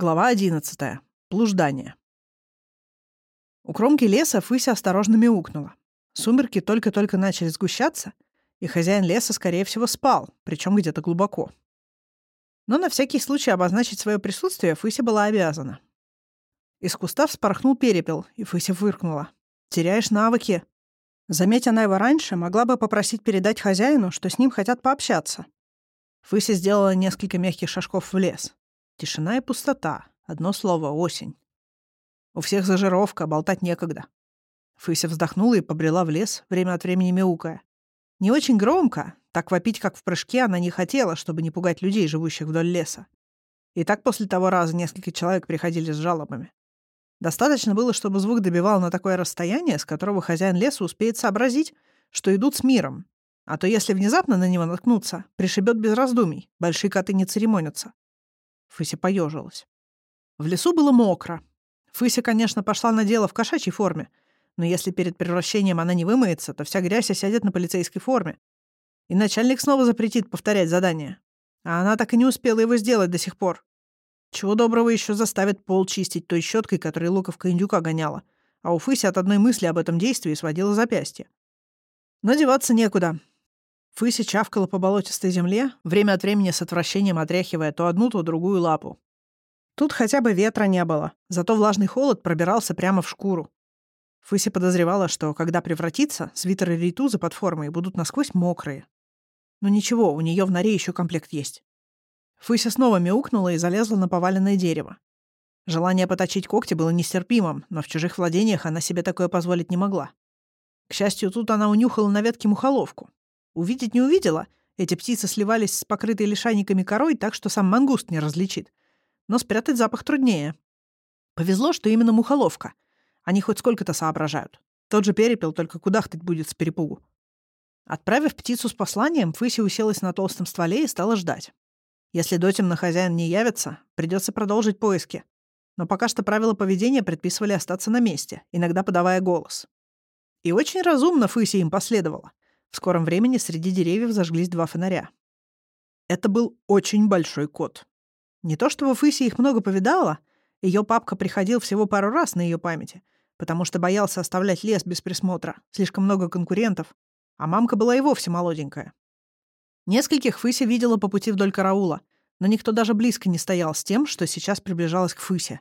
Глава 11. Блуждание. У кромки леса Фыся осторожно мяукнула. Сумерки только-только начали сгущаться, и хозяин леса, скорее всего, спал, причем где-то глубоко. Но на всякий случай обозначить свое присутствие Фыся была обязана. Из куста вспорхнул перепел, и Фыся выркнула. «Теряешь навыки». Заметь она его раньше, могла бы попросить передать хозяину, что с ним хотят пообщаться. Фыся сделала несколько мягких шажков в лес. Тишина и пустота. Одно слово — осень. У всех зажировка, болтать некогда. Фыся вздохнула и побрела в лес, время от времени мяукая. Не очень громко, так вопить, как в прыжке, она не хотела, чтобы не пугать людей, живущих вдоль леса. И так после того раза несколько человек приходили с жалобами. Достаточно было, чтобы звук добивал на такое расстояние, с которого хозяин леса успеет сообразить, что идут с миром. А то если внезапно на него наткнуться, пришибет без раздумий. Большие коты не церемонятся. Фыся поежилась. В лесу было мокро. Фыся, конечно, пошла на дело в кошачьей форме, но если перед превращением она не вымоется, то вся грязь осядет на полицейской форме. И начальник снова запретит повторять задание. А она так и не успела его сделать до сих пор. Чего доброго еще заставит пол чистить той щеткой, которой луковка индюка гоняла, а у Фыси от одной мысли об этом действии сводила запястье. Но деваться некуда. Фыся чавкала по болотистой земле, время от времени с отвращением отряхивая то одну, то другую лапу. Тут хотя бы ветра не было, зато влажный холод пробирался прямо в шкуру. Фыся подозревала, что, когда превратится, свитеры рейтузы под формой будут насквозь мокрые. Но ничего, у нее в норе еще комплект есть. Фыся снова мяукнула и залезла на поваленное дерево. Желание поточить когти было нестерпимым, но в чужих владениях она себе такое позволить не могла. К счастью, тут она унюхала на ветке мухоловку. Увидеть не увидела. Эти птицы сливались с покрытой лишайниками корой, так что сам мангуст не различит. Но спрятать запах труднее. Повезло, что именно мухоловка. Они хоть сколько-то соображают. Тот же перепел только кудахтать будет с перепугу. Отправив птицу с посланием, Фыси уселась на толстом стволе и стала ждать. Если дотемно хозяин не явится, придется продолжить поиски. Но пока что правила поведения предписывали остаться на месте, иногда подавая голос. И очень разумно Фыси им последовала. В скором времени среди деревьев зажглись два фонаря. Это был очень большой кот. Не то чтобы Фыси их много повидала, ее папка приходил всего пару раз на ее памяти, потому что боялся оставлять лес без присмотра, слишком много конкурентов, а мамка была и вовсе молоденькая. Нескольких Фыся видела по пути вдоль караула, но никто даже близко не стоял с тем, что сейчас приближалась к Фысе.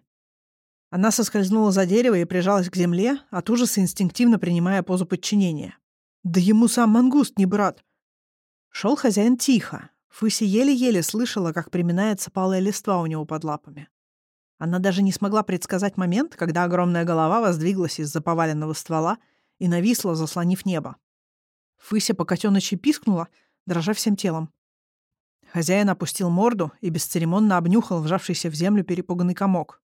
Она соскользнула за дерево и прижалась к земле, от ужаса инстинктивно принимая позу подчинения. Да ему сам мангуст не брат. Шел хозяин тихо. Фыси еле-еле слышала, как приминается палая листва у него под лапами. Она даже не смогла предсказать момент, когда огромная голова воздвиглась из-за поваленного ствола и нависла, заслонив небо. Фыся по котеночи пискнула, дрожа всем телом. Хозяин опустил морду и бесцеремонно обнюхал вжавшийся в землю перепуганный комок.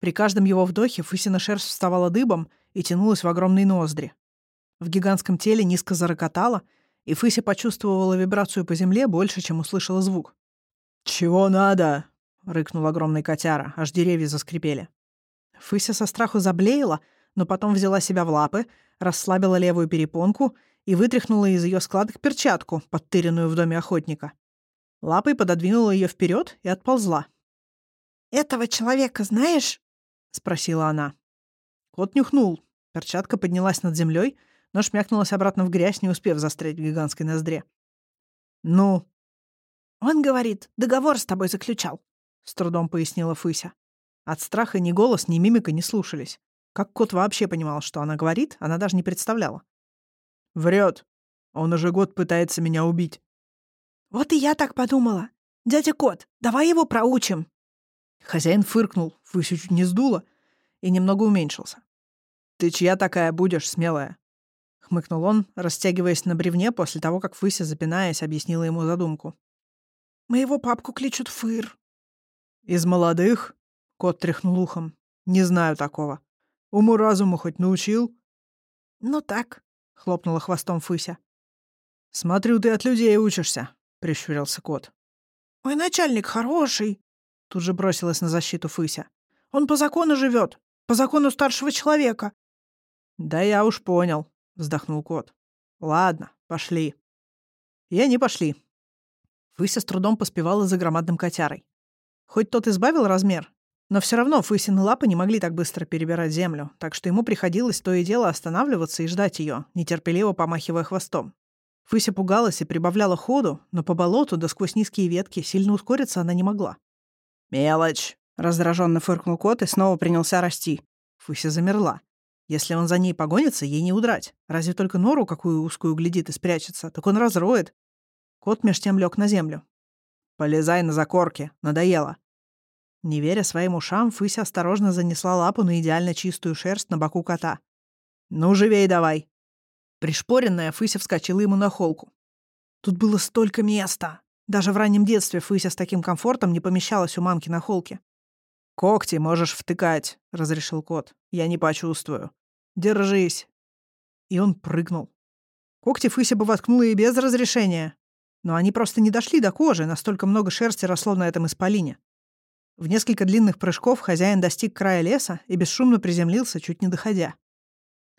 При каждом его вдохе Фысина шерсть вставала дыбом и тянулась в огромные ноздри. В гигантском теле низко зарокотало, и Фыся почувствовала вибрацию по земле больше, чем услышала звук. «Чего надо?» — рыкнул огромный котяра, аж деревья заскрипели. Фыся со страху заблеяла, но потом взяла себя в лапы, расслабила левую перепонку и вытряхнула из ее складок перчатку, подтыренную в доме охотника. Лапой пододвинула ее вперед и отползла. «Этого человека знаешь?» — спросила она. Кот нюхнул. Перчатка поднялась над землей, но шмякнулась обратно в грязь, не успев застрять в гигантской ноздре. «Ну?» «Он говорит, договор с тобой заключал», — с трудом пояснила Фыся. От страха ни голос, ни мимика не слушались. Как кот вообще понимал, что она говорит, она даже не представляла. «Врет. Он уже год пытается меня убить». «Вот и я так подумала. Дядя Кот, давай его проучим». Хозяин фыркнул, Фысю чуть не сдуло, и немного уменьшился. «Ты чья такая будешь, смелая?» — хмыкнул он, растягиваясь на бревне после того, как Фыся, запинаясь, объяснила ему задумку. «Моего папку кличут Фыр». «Из молодых?» — кот тряхнул ухом. «Не знаю такого. Уму-разуму хоть научил?» «Ну так», — хлопнула хвостом Фыся. «Смотрю, ты от людей учишься», — прищурился кот. «Мой начальник хороший», — тут же бросилась на защиту Фыся. «Он по закону живет, по закону старшего человека». «Да я уж понял», вздохнул кот. Ладно, пошли. И они пошли. Фыся с трудом поспевала за громадным котярой. Хоть тот избавил размер, Но все равно Фысины лапы не могли так быстро перебирать землю, так что ему приходилось то и дело останавливаться и ждать ее, нетерпеливо помахивая хвостом. Фыся пугалась и прибавляла ходу, но по болоту да сквозь низкие ветки сильно ускориться она не могла. «Мелочь!» — раздраженно фыркнул кот и снова принялся расти. Фыся замерла. Если он за ней погонится, ей не удрать. Разве только нору какую узкую глядит и спрячется, так он разроет. Кот меж тем лег на землю. «Полезай на закорки, надоело». Не веря своим ушам, Фыся осторожно занесла лапу на идеально чистую шерсть на боку кота. «Ну, живей давай!» Пришпоренная, Фыся вскочила ему на холку. Тут было столько места. Даже в раннем детстве Фыся с таким комфортом не помещалась у мамки на холке. «Когти можешь втыкать», — разрешил кот. «Я не почувствую. Держись». И он прыгнул. Когти Фыся бы воткнула и без разрешения. Но они просто не дошли до кожи, настолько много шерсти росло на этом исполине. В несколько длинных прыжков хозяин достиг края леса и бесшумно приземлился, чуть не доходя.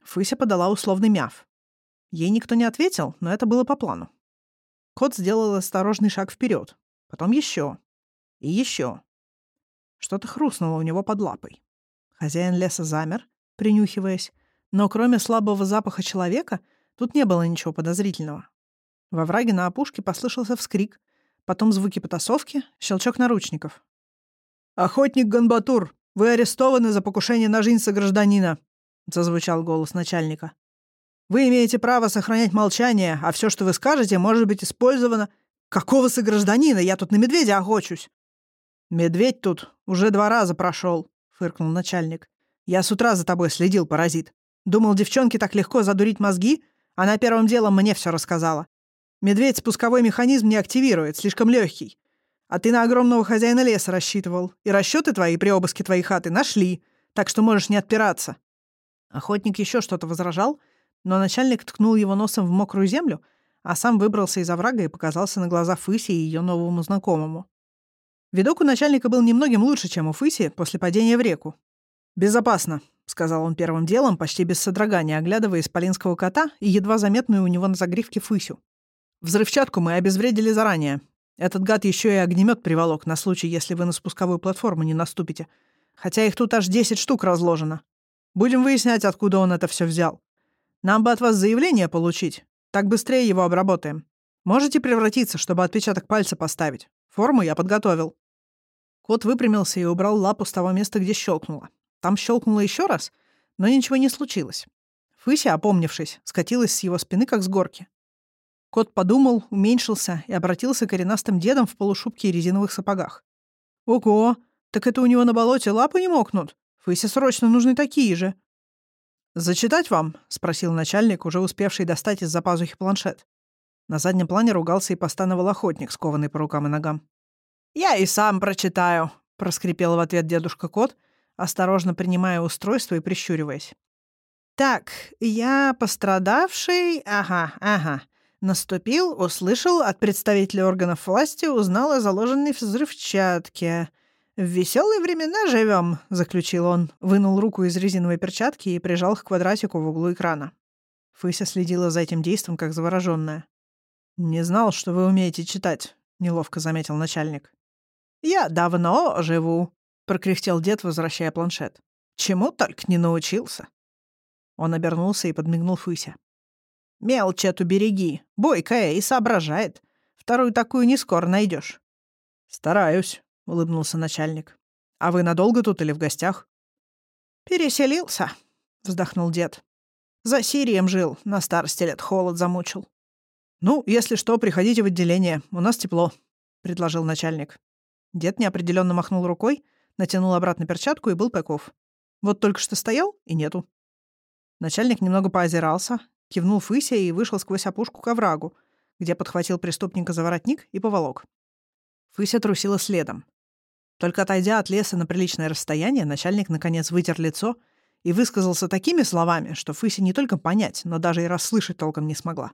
Фыся подала условный мяв. Ей никто не ответил, но это было по плану. Кот сделал осторожный шаг вперед, потом еще и еще. Что-то хрустнуло у него под лапой. Хозяин леса замер, принюхиваясь, но кроме слабого запаха человека тут не было ничего подозрительного. Во враге на опушке послышался вскрик, потом звуки потасовки, щелчок наручников. «Охотник Ганбатур, вы арестованы за покушение на жизнь согражданина», — зазвучал голос начальника. Вы имеете право сохранять молчание, а все, что вы скажете, может быть использовано... Какого согражданина? Я тут на медведя охочусь. Медведь тут уже два раза прошел, фыркнул начальник. Я с утра за тобой следил, паразит. Думал, девчонке так легко задурить мозги, она первым делом мне все рассказала. Медведь спусковой механизм не активирует, слишком легкий. А ты на огромного хозяина леса рассчитывал. И расчеты твои при обыске твоей хаты нашли, так что можешь не отпираться. Охотник еще что-то возражал, но начальник ткнул его носом в мокрую землю, а сам выбрался из оврага и показался на глаза Фыси и ее новому знакомому. Видок у начальника был немногим лучше, чем у Фыси после падения в реку. «Безопасно», — сказал он первым делом, почти без содрогания, оглядывая исполинского кота и едва заметную у него на загривке Фысю. «Взрывчатку мы обезвредили заранее. Этот гад еще и огнемет приволок на случай, если вы на спусковую платформу не наступите. Хотя их тут аж 10 штук разложено. Будем выяснять, откуда он это все взял. Нам бы от вас заявление получить. Так быстрее его обработаем. Можете превратиться, чтобы отпечаток пальца поставить. Форму я подготовил». Кот выпрямился и убрал лапу с того места, где щелкнуло. Там щелкнуло еще раз, но ничего не случилось. Фыся, опомнившись, скатилась с его спины, как с горки. Кот подумал, уменьшился и обратился к коренастым дедам в полушубке и резиновых сапогах. «Ого! Так это у него на болоте лапы не мокнут? Фысе срочно нужны такие же!» «Зачитать вам?» — спросил начальник, уже успевший достать из-за пазухи планшет. На заднем плане ругался и постановал охотник, скованный по рукам и ногам. «Я и сам прочитаю», — проскрипел в ответ дедушка кот, осторожно принимая устройство и прищуриваясь. «Так, я пострадавший... Ага, ага. Наступил, услышал, от представителя органов власти узнал о заложенной взрывчатке. «В веселые времена живем», — заключил он, вынул руку из резиновой перчатки и прижал к квадратику в углу экрана. Фыся следила за этим действом, как завороженная. «Не знал, что вы умеете читать», — неловко заметил начальник. «Я давно живу», — прокряхтел дед, возвращая планшет. «Чему только не научился». Он обернулся и подмигнул Фыся. «Мелочь эту береги, бойкая и соображает. Вторую такую не скоро найдешь. «Стараюсь», улыбнулся начальник. А вы надолго тут или в гостях? Переселился, вздохнул дед. За Сирием жил, на старости лет холод замучил. Ну, если что, приходите в отделение, у нас тепло, предложил начальник. Дед неопределенно махнул рукой, натянул обратно перчатку и был таков. Вот только что стоял и нету. Начальник немного поозирался, кивнул Фыся и вышел сквозь опушку к оврагу, где подхватил преступника за воротник и поволок. Фыся трусила следом. Только отойдя от леса на приличное расстояние, начальник наконец вытер лицо и высказался такими словами, что Фыси не только понять, но даже и расслышать толком не смогла.